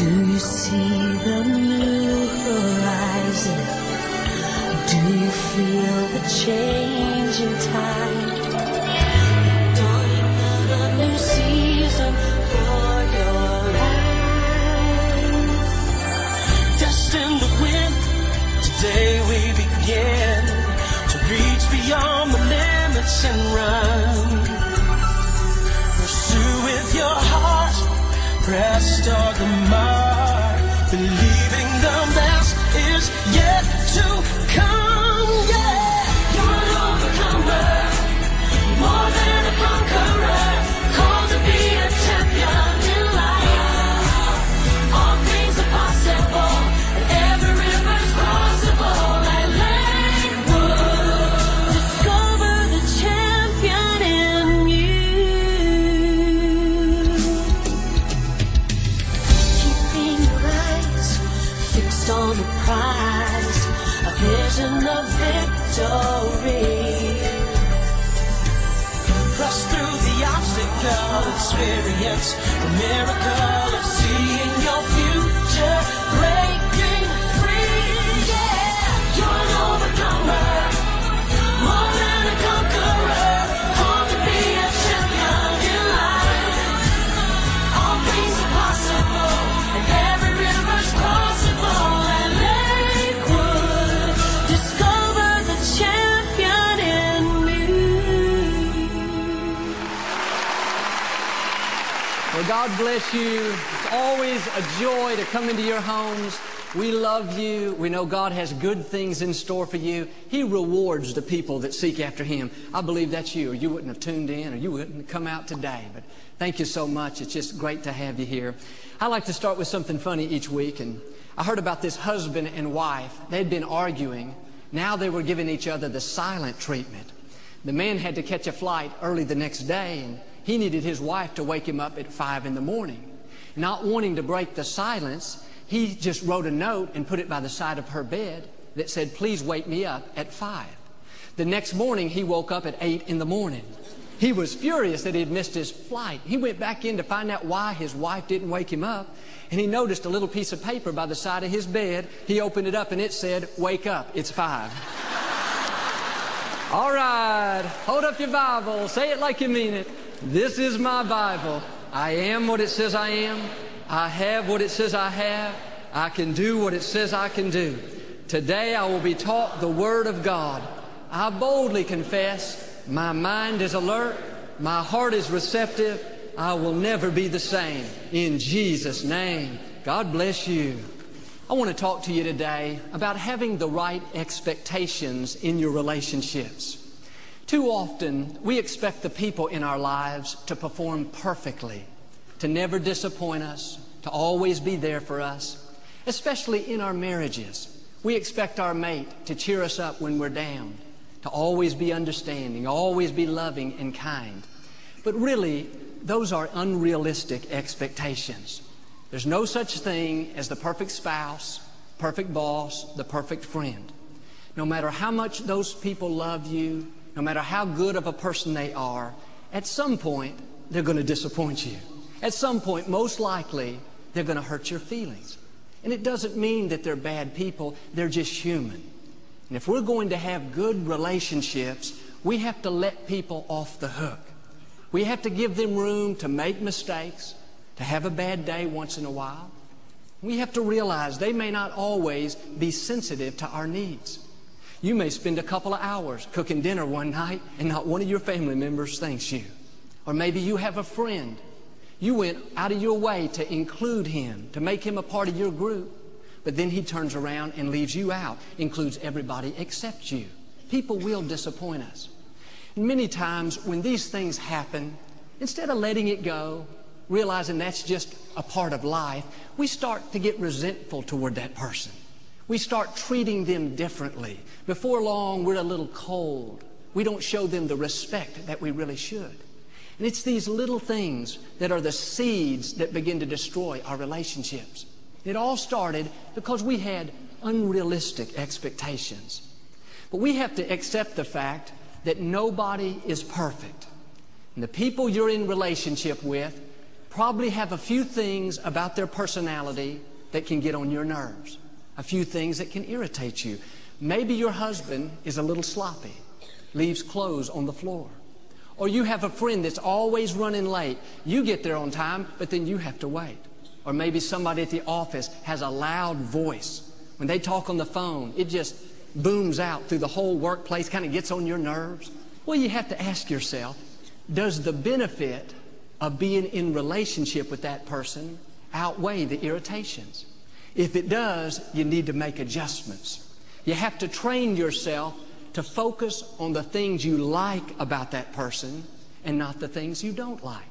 Do you see the new horizon? Do you feel the change in time? Of a new season for your life. Dust in the wind. Today we begin to reach beyond the limits and run. God bless you. It's always a joy to come into your homes. We love you. We know God has good things in store for you. He rewards the people that seek after Him. I believe that's you, or you wouldn't have tuned in, or you wouldn't have come out today. But thank you so much. It's just great to have you here. I like to start with something funny each week, and I heard about this husband and wife. They'd been arguing. Now they were giving each other the silent treatment. The man had to catch a flight early the next day, and he needed his wife to wake him up at five in the morning. Not wanting to break the silence, he just wrote a note and put it by the side of her bed that said, Please wake me up at five. The next morning, he woke up at eight in the morning. He was furious that he had missed his flight. He went back in to find out why his wife didn't wake him up, and he noticed a little piece of paper by the side of his bed. He opened it up and it said, Wake up, it's five. All right, hold up your Bible. Say it like you mean it. This is my Bible. I am what it says I am. I have what it says I have. I can do what it says I can do. Today I will be taught the Word of God. I boldly confess my mind is alert, my heart is receptive. I will never be the same. In Jesus' name, God bless you. I want to talk to you today about having the right expectations in your relationships. Too often, we expect the people in our lives to perform perfectly, to never disappoint us, to always be there for us, especially in our marriages. We expect our mate to cheer us up when we're down, to always be understanding, always be loving and kind. But really, those are unrealistic expectations. There's no such thing as the perfect spouse, perfect boss, the perfect friend. No matter how much those people love you, no matter how good of a person they are, at some point, they're going to disappoint you. At some point, most likely, they're going to hurt your feelings. And it doesn't mean that they're bad people, they're just human. And if we're going to have good relationships, we have to let people off the hook. We have to give them room to make mistakes, to have a bad day once in a while. We have to realize they may not always be sensitive to our needs. You may spend a couple of hours cooking dinner one night and not one of your family members thanks you. Or maybe you have a friend. You went out of your way to include him, to make him a part of your group. But then he turns around and leaves you out, includes everybody except you. People will disappoint us. And many times when these things happen, instead of letting it go, realizing that's just a part of life, we start to get resentful toward that person. We start treating them differently. Before long, we're a little cold. We don't show them the respect that we really should. And it's these little things that are the seeds that begin to destroy our relationships. It all started because we had unrealistic expectations. But we have to accept the fact that nobody is perfect. And the people you're in relationship with, probably have a few things about their personality that can get on your nerves, a few things that can irritate you. Maybe your husband is a little sloppy, leaves clothes on the floor. Or you have a friend that's always running late. You get there on time, but then you have to wait. Or maybe somebody at the office has a loud voice. When they talk on the phone, it just booms out through the whole workplace, kind of gets on your nerves. Well, you have to ask yourself, does the benefit of being in relationship with that person outweigh the irritations? If it does, you need to make adjustments. You have to train yourself to focus on the things you like about that person and not the things you don't like.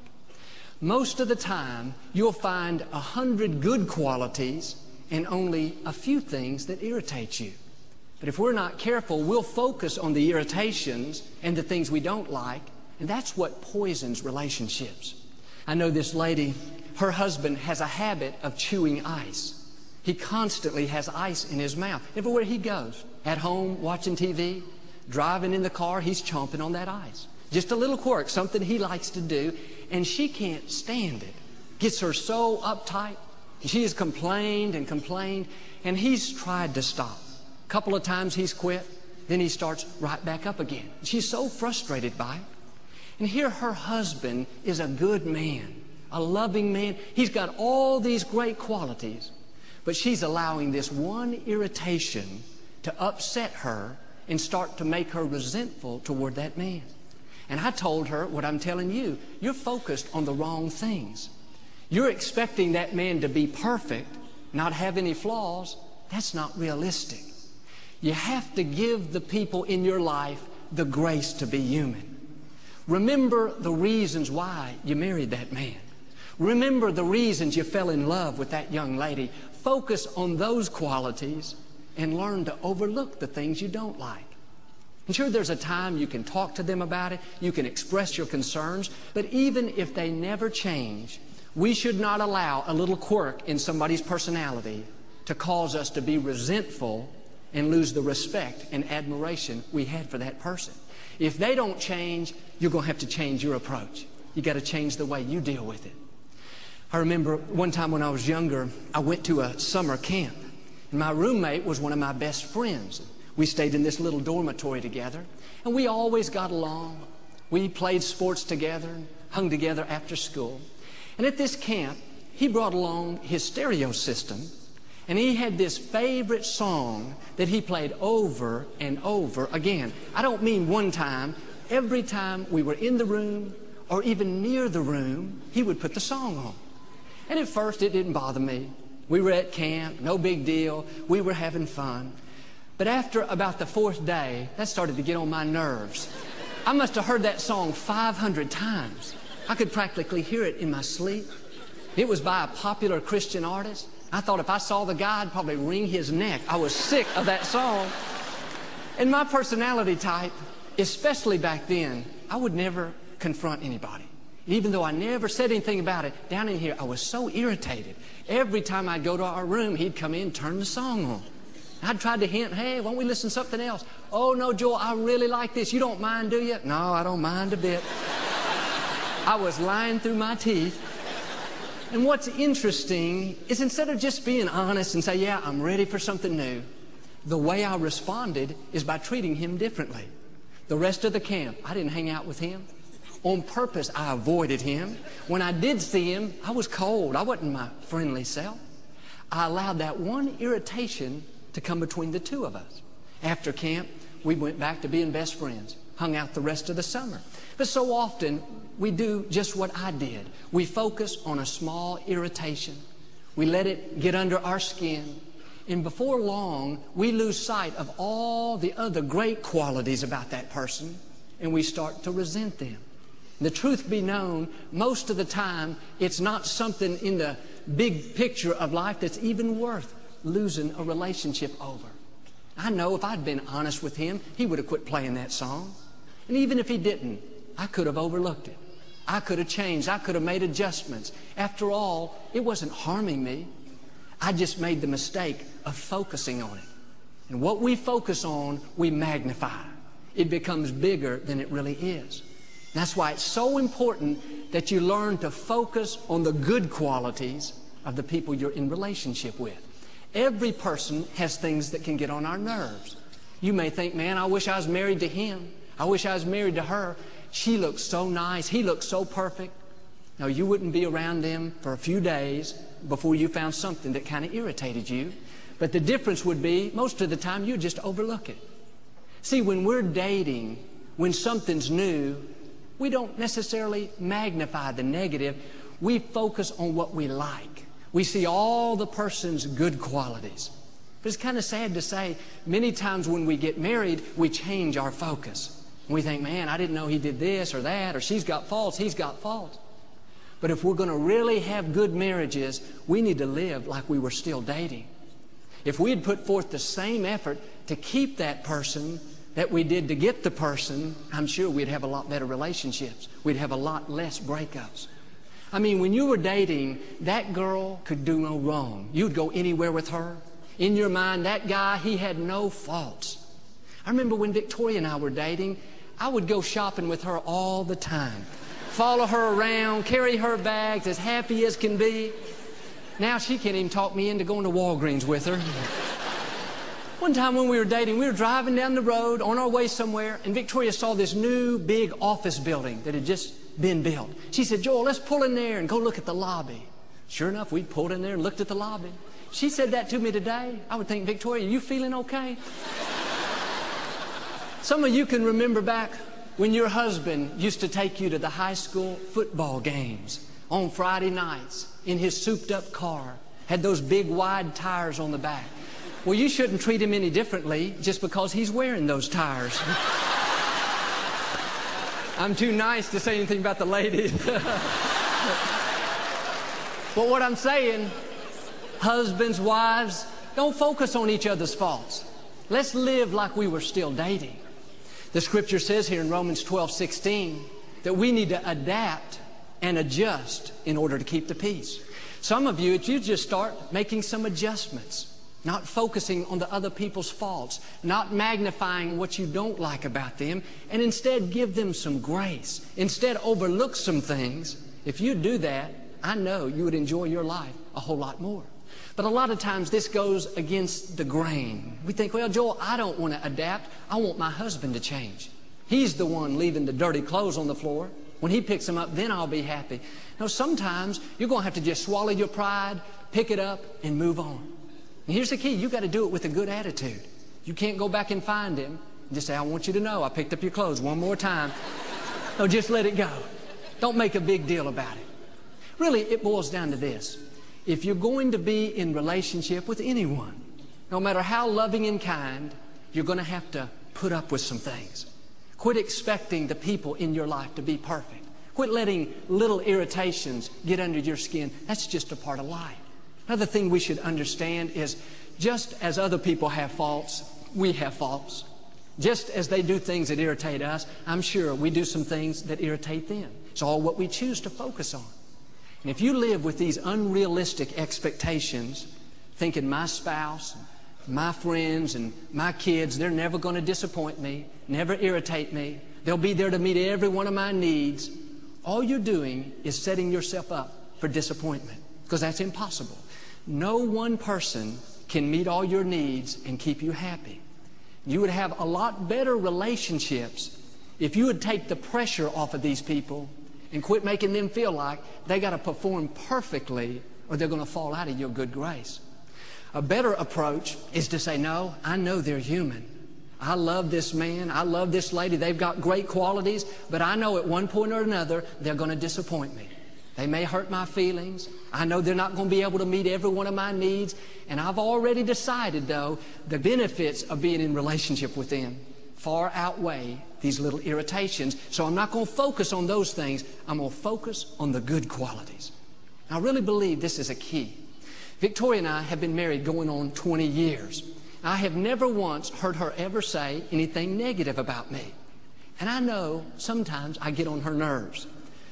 Most of the time, you'll find a hundred good qualities and only a few things that irritate you. But if we're not careful, we'll focus on the irritations and the things we don't like, and that's what poisons relationships. I know this lady, her husband has a habit of chewing ice. He constantly has ice in his mouth. Everywhere he goes, at home, watching TV, driving in the car, he's chomping on that ice. Just a little quirk, something he likes to do, and she can't stand it. Gets her so uptight. She has complained and complained, and he's tried to stop. A couple of times he's quit, then he starts right back up again. She's so frustrated by it. And here her husband is a good man, a loving man. He's got all these great qualities, but she's allowing this one irritation to upset her and start to make her resentful toward that man. And I told her what I'm telling you. You're focused on the wrong things. You're expecting that man to be perfect, not have any flaws. That's not realistic. You have to give the people in your life the grace to be human. Remember the reasons why you married that man. Remember the reasons you fell in love with that young lady. Focus on those qualities and learn to overlook the things you don't like. And sure, there's a time you can talk to them about it, you can express your concerns, but even if they never change, we should not allow a little quirk in somebody's personality to cause us to be resentful and lose the respect and admiration we had for that person. If they don't change, you're going to have to change your approach. You got to change the way you deal with it. I remember one time when I was younger, I went to a summer camp. And my roommate was one of my best friends. We stayed in this little dormitory together, and we always got along. We played sports together, hung together after school. And at this camp, he brought along his stereo system, and he had this favorite song that he played over and over again. I don't mean one time. Every time we were in the room or even near the room, he would put the song on. And at first, it didn't bother me. We were at camp, no big deal. We were having fun. But after about the fourth day, that started to get on my nerves. I must have heard that song 500 times. I could practically hear it in my sleep. It was by a popular Christian artist. I thought if I saw the guy, I'd probably wring his neck. I was sick of that song. And my personality type, especially back then, I would never confront anybody. Even though I never said anything about it, down in here, I was so irritated. Every time I'd go to our room, he'd come in, turn the song on. I'd tried to hint, hey, won't we listen to something else? Oh, no, Joel, I really like this. You don't mind, do you? No, I don't mind a bit. I was lying through my teeth. And what's interesting is instead of just being honest and say, yeah, I'm ready for something new, the way I responded is by treating him differently. The rest of the camp, I didn't hang out with him. On purpose, I avoided him. When I did see him, I was cold. I wasn't my friendly self. I allowed that one irritation to come between the two of us. After camp, we went back to being best friends, hung out the rest of the summer. But so often, we do just what I did. We focus on a small irritation. We let it get under our skin. And before long, we lose sight of all the other great qualities about that person, and we start to resent them. The truth be known, most of the time, it's not something in the big picture of life that's even worth losing a relationship over. I know if I'd been honest with him, he would have quit playing that song. And even if he didn't, I could have overlooked it. I could have changed. I could have made adjustments. After all, it wasn't harming me. I just made the mistake of focusing on it. And what we focus on, we magnify. It becomes bigger than it really is. That's why it's so important that you learn to focus on the good qualities of the people you're in relationship with. Every person has things that can get on our nerves. You may think, man, I wish I was married to him. I wish I was married to her. She looks so nice. He looks so perfect. No, you wouldn't be around them for a few days before you found something that kind of irritated you. But the difference would be, most of the time, you just overlook it. See, when we're dating, when something's new, we don't necessarily magnify the negative. We focus on what we like. We see all the person's good qualities. But it's kind of sad to say, many times when we get married, we change our focus. We think, man, I didn't know he did this or that, or she's got faults, he's got faults. But if we're going to really have good marriages, we need to live like we were still dating. If we had put forth the same effort to keep that person that we did to get the person, I'm sure we'd have a lot better relationships. We'd have a lot less breakups. I mean, when you were dating, that girl could do no wrong. You'd go anywhere with her. In your mind, that guy, he had no faults. I remember when Victoria and I were dating, I would go shopping with her all the time. Follow her around, carry her bags, as happy as can be. Now she can't even talk me into going to Walgreens with her. One time when we were dating, we were driving down the road on our way somewhere, and Victoria saw this new big office building that had just been built. She said, Joel, let's pull in there and go look at the lobby. Sure enough, we pulled in there and looked at the lobby. She said that to me today. I would think, Victoria, are you feeling okay? Some of you can remember back when your husband used to take you to the high school football games on Friday nights in his souped up car, had those big wide tires on the back. Well, you shouldn't treat him any differently just because he's wearing those tires. I'm too nice to say anything about the ladies. but what I'm saying, husbands, wives, don't focus on each other's faults. Let's live like we were still dating. The scripture says here in Romans 12, 16, that we need to adapt and adjust in order to keep the peace. Some of you, if you just start making some adjustments, not focusing on the other people's faults, not magnifying what you don't like about them, and instead give them some grace. Instead, overlook some things. If you do that, I know you would enjoy your life a whole lot more. But a lot of times this goes against the grain. We think, well, Joel, I don't want to adapt. I want my husband to change. He's the one leaving the dirty clothes on the floor. When he picks them up, then I'll be happy. No, sometimes you're going to have to just swallow your pride, pick it up, and move on. And here's the key you got to do it with a good attitude. You can't go back and find him and just say, I want you to know I picked up your clothes one more time. no, just let it go. Don't make a big deal about it. Really, it boils down to this. If you're going to be in relationship with anyone, no matter how loving and kind, you're going to have to put up with some things. Quit expecting the people in your life to be perfect. Quit letting little irritations get under your skin. That's just a part of life. Another thing we should understand is just as other people have faults, we have faults. Just as they do things that irritate us, I'm sure we do some things that irritate them. It's all what we choose to focus on. And if you live with these unrealistic expectations, thinking my spouse, my friends, and my kids, they're never going to disappoint me, never irritate me, they'll be there to meet every one of my needs, all you're doing is setting yourself up for disappointment because that's impossible. No one person can meet all your needs and keep you happy. You would have a lot better relationships if you would take the pressure off of these people and quit making them feel like they got to perform perfectly or they're going to fall out of your good grace. A better approach is to say, no, I know they're human. I love this man. I love this lady. They've got great qualities, but I know at one point or another they're going to disappoint me. They may hurt my feelings. I know they're not going to be able to meet every one of my needs. And I've already decided, though, the benefits of being in relationship with them far outweigh these little irritations. So I'm not going to focus on those things. I'm going to focus on the good qualities. I really believe this is a key. Victoria and I have been married going on 20 years. I have never once heard her ever say anything negative about me. And I know sometimes I get on her nerves.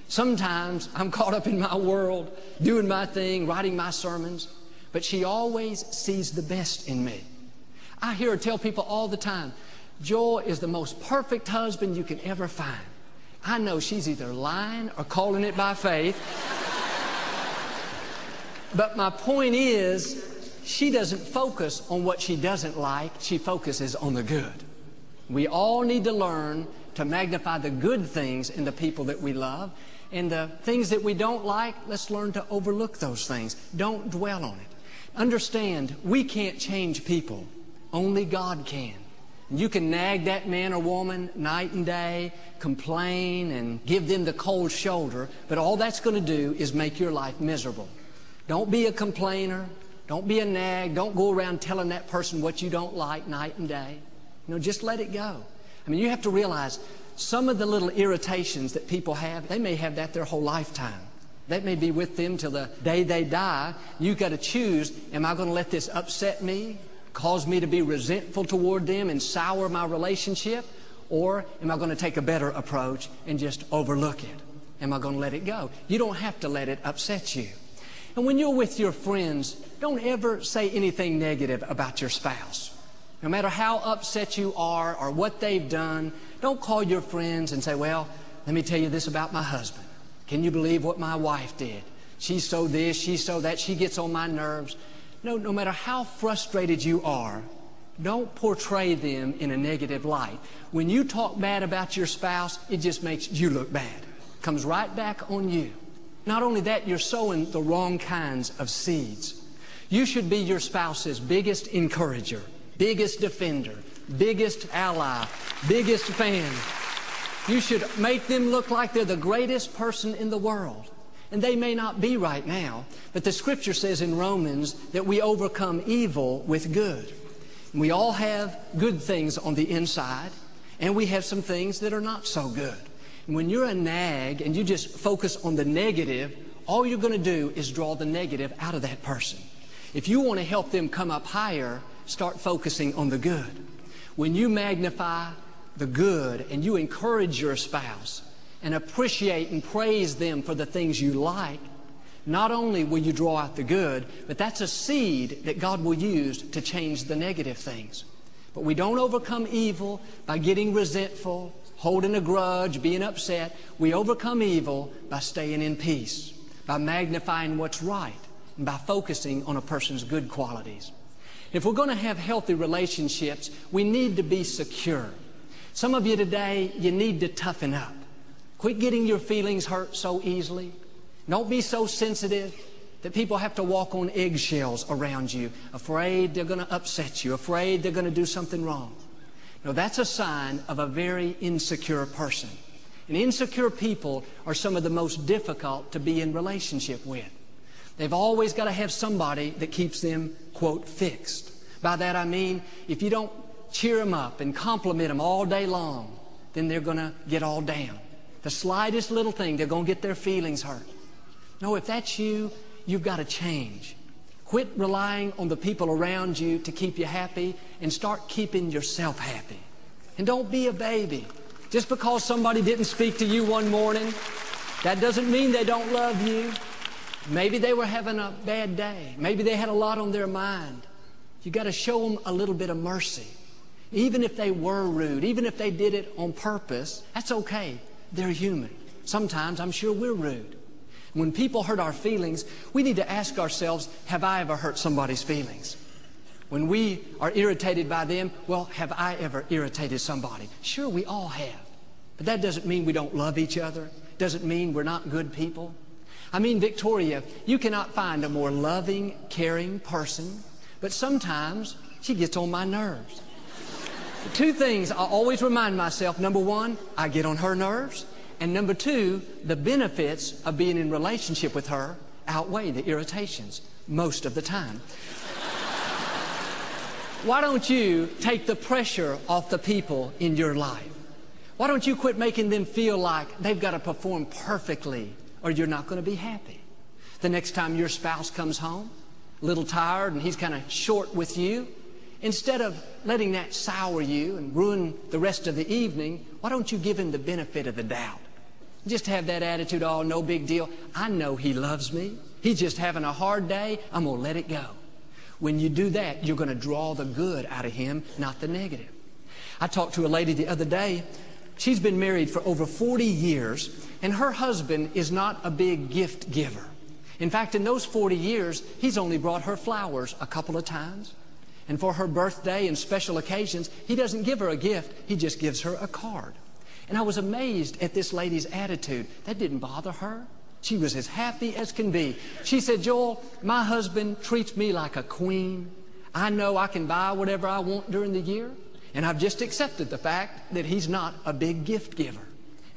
Sometimes I'm caught up in my world, doing my thing, writing my sermons, but she always sees the best in me. I hear her tell people all the time, Joel is the most perfect husband you can ever find. I know she's either lying or calling it by faith. but my point is, she doesn't focus on what she doesn't like, she focuses on the good. We all need to learn to magnify the good things in the people that we love. And the things that we don't like, let's learn to overlook those things. Don't dwell on it. Understand, we can't change people. Only God can. You can nag that man or woman night and day, complain, and give them the cold shoulder, but all that's going to do is make your life miserable. Don't be a complainer. Don't be a nag. Don't go around telling that person what you don't like night and day. You know, just let it go. I mean, you have to realize some of the little irritations that people have, they may have that their whole lifetime. That may be with them till the day they die. You've got to choose, am I going to let this upset me, cause me to be resentful toward them and sour my relationship? Or am I going to take a better approach and just overlook it? Am I going to let it go? You don't have to let it upset you. And when you're with your friends, don't ever say anything negative about your spouse. No matter how upset you are or what they've done, don't call your friends and say, well, let me tell you this about my husband. Can you believe what my wife did? She's so this, she's so that, she gets on my nerves. No, no matter how frustrated you are, don't portray them in a negative light. When you talk bad about your spouse, it just makes you look bad. Comes right back on you. Not only that, you're sowing the wrong kinds of seeds. You should be your spouse's biggest encourager biggest defender, biggest ally, biggest fan. You should make them look like they're the greatest person in the world. And they may not be right now, but the scripture says in Romans that we overcome evil with good. We all have good things on the inside, and we have some things that are not so good. And when you're a nag and you just focus on the negative, all you're going to do is draw the negative out of that person. If you want to help them come up higher, start focusing on the good. When you magnify the good and you encourage your spouse and appreciate and praise them for the things you like, not only will you draw out the good, but that's a seed that God will use to change the negative things. But we don't overcome evil by getting resentful, holding a grudge, being upset. We overcome evil by staying in peace, by magnifying what's right, and by focusing on a person's good qualities. If we're going to have healthy relationships, we need to be secure. Some of you today, you need to toughen up. Quit getting your feelings hurt so easily. Don't be so sensitive that people have to walk on eggshells around you, afraid they're going to upset you, afraid they're going to do something wrong. No, that's a sign of a very insecure person. And insecure people are some of the most difficult to be in relationship with. They've always got to have somebody that keeps them, quote, fixed. By that I mean, if you don't cheer them up and compliment them all day long, then they're going to get all down. The slightest little thing, they're going to get their feelings hurt. No, if that's you, you've got to change. Quit relying on the people around you to keep you happy and start keeping yourself happy. And don't be a baby. Just because somebody didn't speak to you one morning, that doesn't mean they don't love you. Maybe they were having a bad day. Maybe they had a lot on their mind. You got to show them a little bit of mercy. Even if they were rude, even if they did it on purpose, that's okay. They're human. Sometimes I'm sure we're rude. When people hurt our feelings, we need to ask ourselves, have I ever hurt somebody's feelings? When we are irritated by them, well, have I ever irritated somebody? Sure, we all have. But that doesn't mean we don't love each other. Doesn't mean we're not good people. I mean, Victoria, you cannot find a more loving, caring person, but sometimes she gets on my nerves. Two things I always remind myself. Number one, I get on her nerves. And number two, the benefits of being in relationship with her outweigh the irritations most of the time. Why don't you take the pressure off the people in your life? Why don't you quit making them feel like they've got to perform perfectly or you're not going to be happy. The next time your spouse comes home, a little tired and he's kind of short with you, instead of letting that sour you and ruin the rest of the evening, why don't you give him the benefit of the doubt? Just have that attitude, oh, no big deal. I know he loves me. He's just having a hard day. I'm going to let it go. When you do that, you're going to draw the good out of him, not the negative. I talked to a lady the other day She's been married for over 40 years, and her husband is not a big gift giver. In fact, in those 40 years, he's only brought her flowers a couple of times. And for her birthday and special occasions, he doesn't give her a gift, he just gives her a card. And I was amazed at this lady's attitude. That didn't bother her. She was as happy as can be. She said, Joel, my husband treats me like a queen. I know I can buy whatever I want during the year. And I've just accepted the fact that he's not a big gift giver.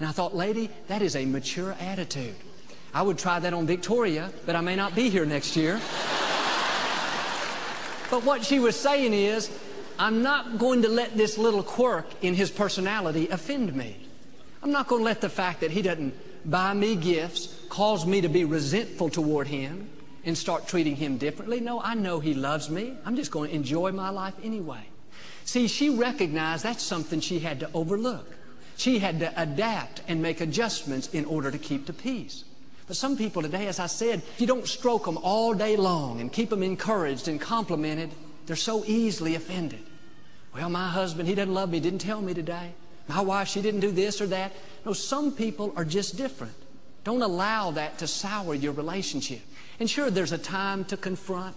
And I thought, lady, that is a mature attitude. I would try that on Victoria, but I may not be here next year. but what she was saying is, I'm not going to let this little quirk in his personality offend me. I'm not going to let the fact that he doesn't buy me gifts cause me to be resentful toward him and start treating him differently. No, I know he loves me. I'm just going to enjoy my life anyway. See, she recognized that's something she had to overlook. She had to adapt and make adjustments in order to keep the peace. But some people today, as I said, if you don't stroke them all day long and keep them encouraged and complimented, they're so easily offended. Well, my husband, he doesn't love me, didn't tell me today. My wife, she didn't do this or that. No, some people are just different. Don't allow that to sour your relationship. And sure, there's a time to confront.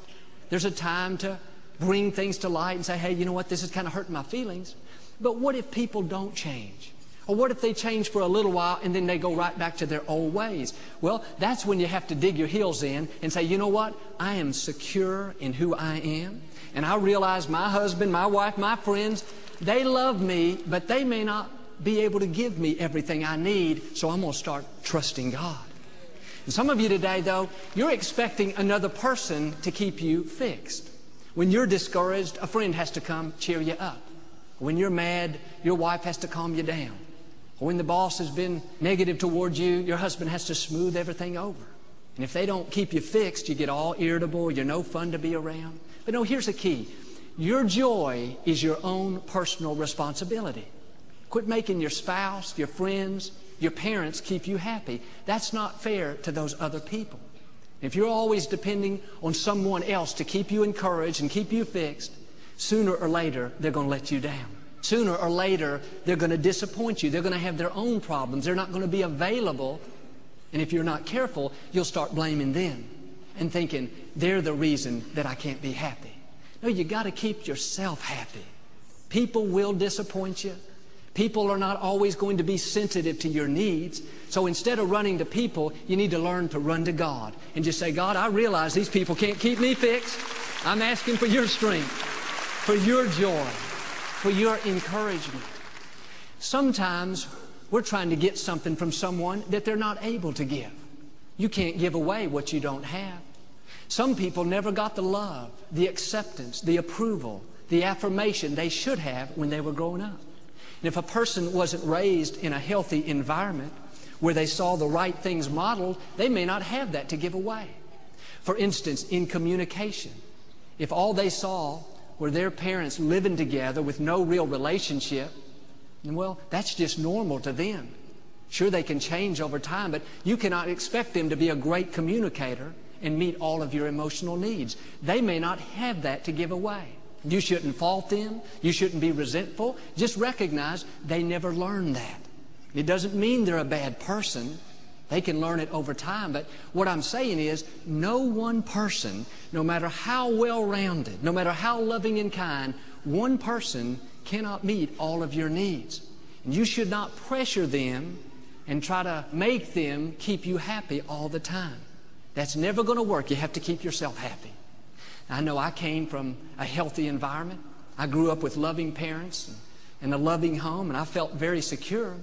There's a time to bring things to light and say, hey, you know what, this is kind of hurting my feelings. But what if people don't change? Or what if they change for a little while and then they go right back to their old ways? Well, that's when you have to dig your heels in and say, you know what? I am secure in who I am. And I realize my husband, my wife, my friends, they love me, but they may not be able to give me everything I need, so I'm going to start trusting God. And some of you today, though, you're expecting another person to keep you fixed. When you're discouraged, a friend has to come cheer you up. When you're mad, your wife has to calm you down. When the boss has been negative towards you, your husband has to smooth everything over. And if they don't keep you fixed, you get all irritable, you're no fun to be around. But no, here's the key. Your joy is your own personal responsibility. Quit making your spouse, your friends, your parents keep you happy. That's not fair to those other people. If you're always depending on someone else to keep you encouraged and keep you fixed, sooner or later, they're going to let you down. Sooner or later, they're going to disappoint you. They're going to have their own problems. They're not going to be available. And if you're not careful, you'll start blaming them and thinking they're the reason that I can't be happy. No, you got to keep yourself happy. People will disappoint you. People are not always going to be sensitive to your needs. So instead of running to people, you need to learn to run to God and just say, God, I realize these people can't keep me fixed. I'm asking for your strength, for your joy, for your encouragement. Sometimes we're trying to get something from someone that they're not able to give. You can't give away what you don't have. Some people never got the love, the acceptance, the approval, the affirmation they should have when they were growing up. And if a person wasn't raised in a healthy environment where they saw the right things modeled, they may not have that to give away. For instance, in communication, if all they saw were their parents living together with no real relationship, well, that's just normal to them. Sure, they can change over time, but you cannot expect them to be a great communicator and meet all of your emotional needs. They may not have that to give away. You shouldn't fault them. You shouldn't be resentful. Just recognize they never learned that. It doesn't mean they're a bad person. They can learn it over time. But what I'm saying is, no one person, no matter how well rounded, no matter how loving and kind, one person cannot meet all of your needs. And you should not pressure them and try to make them keep you happy all the time. That's never going to work. You have to keep yourself happy. I know I came from a healthy environment. I grew up with loving parents and a loving home, and I felt very secure.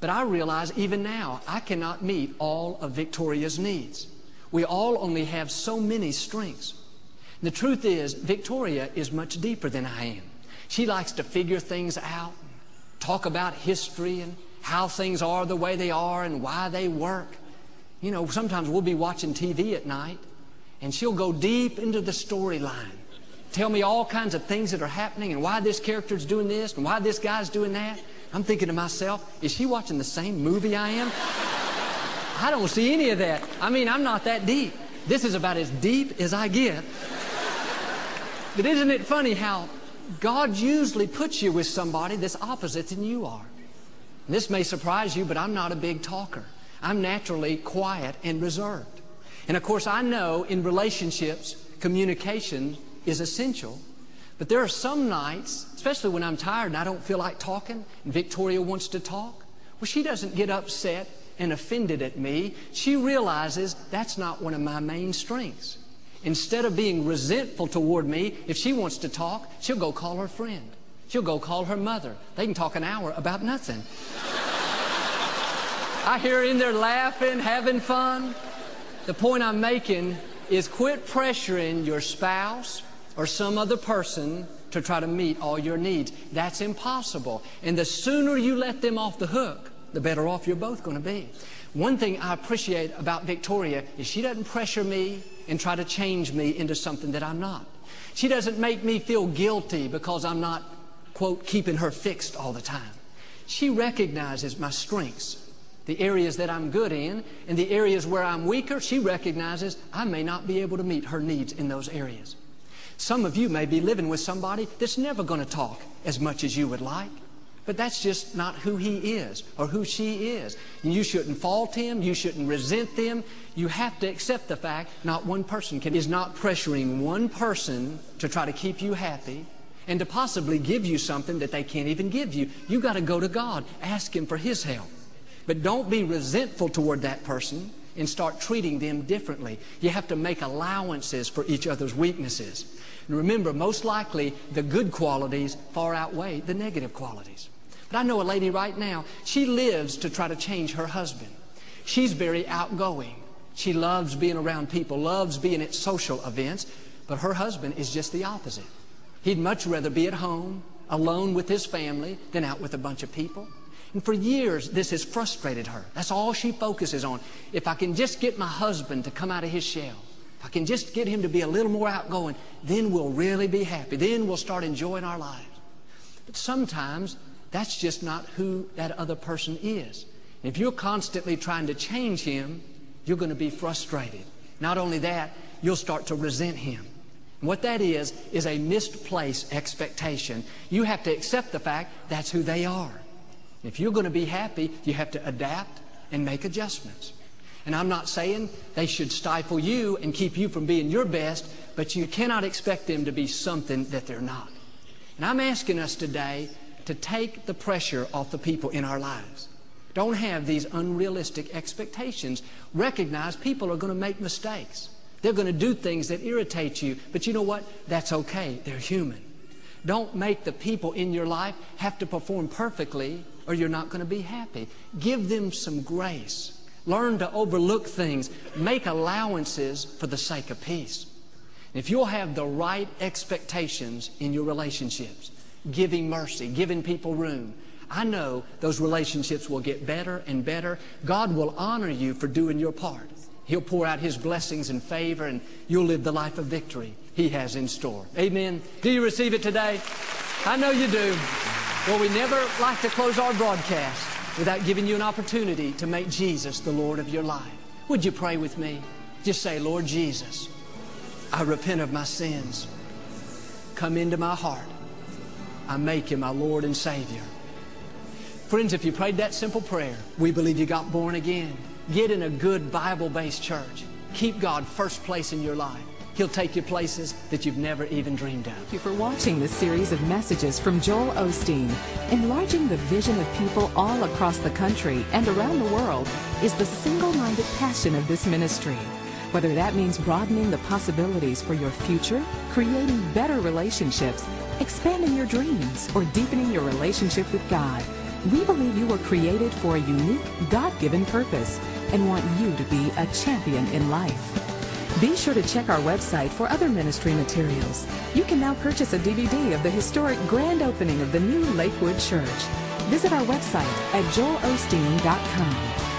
But I realize even now, I cannot meet all of Victoria's needs. We all only have so many strengths. The truth is, Victoria is much deeper than I am. She likes to figure things out, talk about history and how things are the way they are and why they work. You know, sometimes we'll be watching TV at night and she'll go deep into the storyline. Tell me all kinds of things that are happening and why this character's doing this and why this guy's doing that. I'm thinking to myself, is she watching the same movie I am? I don't see any of that. I mean, I'm not that deep. This is about as deep as I get. But isn't it funny how God usually puts you with somebody that's opposite than you are? This may surprise you, but I'm not a big talker. I'm naturally quiet and reserved. And of course, I know in relationships, communication is essential. But there are some nights, especially when I'm tired and I don't feel like talking, and Victoria wants to talk, well, she doesn't get upset and offended at me. She realizes that's not one of my main strengths. Instead of being resentful toward me, if she wants to talk, she'll go call her friend. She'll go call her mother. They can talk an hour about nothing. I hear her in there laughing, having fun. The point I'm making is quit pressuring your spouse or some other person to try to meet all your needs. That's impossible. And the sooner you let them off the hook, the better off you're both going to be. One thing I appreciate about Victoria is she doesn't pressure me and try to change me into something that I'm not. She doesn't make me feel guilty because I'm not, quote, keeping her fixed all the time. She recognizes my strengths, the areas that I'm good in, and the areas where I'm weaker, she recognizes I may not be able to meet her needs in those areas. Some of you may be living with somebody that's never going to talk as much as you would like. But that's just not who he is or who she is. And you shouldn't fault him. You shouldn't resent them. You have to accept the fact not one person can, is not pressuring one person to try to keep you happy and to possibly give you something that they can't even give you. You got to go to God. Ask him for his help. But don't be resentful toward that person and start treating them differently. You have to make allowances for each other's weaknesses. Remember, most likely the good qualities far outweigh the negative qualities. But I know a lady right now, she lives to try to change her husband. She's very outgoing. She loves being around people, loves being at social events, but her husband is just the opposite. He'd much rather be at home, alone with his family, than out with a bunch of people. And for years, this has frustrated her. That's all she focuses on. If I can just get my husband to come out of his shell, if I can just get him to be a little more outgoing, then we'll really be happy. Then we'll start enjoying our lives. But sometimes that's just not who that other person is. If you're constantly trying to change him, you're going to be frustrated. Not only that, you'll start to resent him. what that is, is a misplaced expectation. You have to accept the fact that's who they are. If you're going to be happy, you have to adapt and make adjustments. And I'm not saying they should stifle you and keep you from being your best, but you cannot expect them to be something that they're not. And I'm asking us today to take the pressure off the people in our lives. Don't have these unrealistic expectations. Recognize people are going to make mistakes. They're going to do things that irritate you, but you know what? That's okay. They're human. Don't make the people in your life have to perform perfectly or you're not going to be happy. Give them some grace. Learn to overlook things. Make allowances for the sake of peace. If you'll have the right expectations in your relationships, giving mercy, giving people room. I know those relationships will get better and better. God will honor you for doing your part. He'll pour out His blessings and favor, and you'll live the life of victory He has in store. Amen. Do you receive it today? I know you do. Well, we never like to close our broadcast without giving you an opportunity to make Jesus the Lord of your life. Would you pray with me? Just say, Lord Jesus, I repent of my sins. Come into my heart. I make you my Lord and Savior. Friends, if you prayed that simple prayer, we believe you got born again. Get in a good Bible-based church. Keep God first place in your life. He'll take you places that you've never even dreamed of. Thank you for watching this series of messages from Joel Osteen. Enlarging the vision of people all across the country and around the world is the single-minded passion of this ministry. Whether that means broadening the possibilities for your future, creating better relationships, expanding your dreams, or deepening your relationship with God, we believe you were created for a unique, God-given purpose and want you to be a champion in life. Be sure to check our website for other ministry materials. You can now purchase a DVD of the historic grand opening of the new Lakewood Church. Visit our website at joelosteen.com.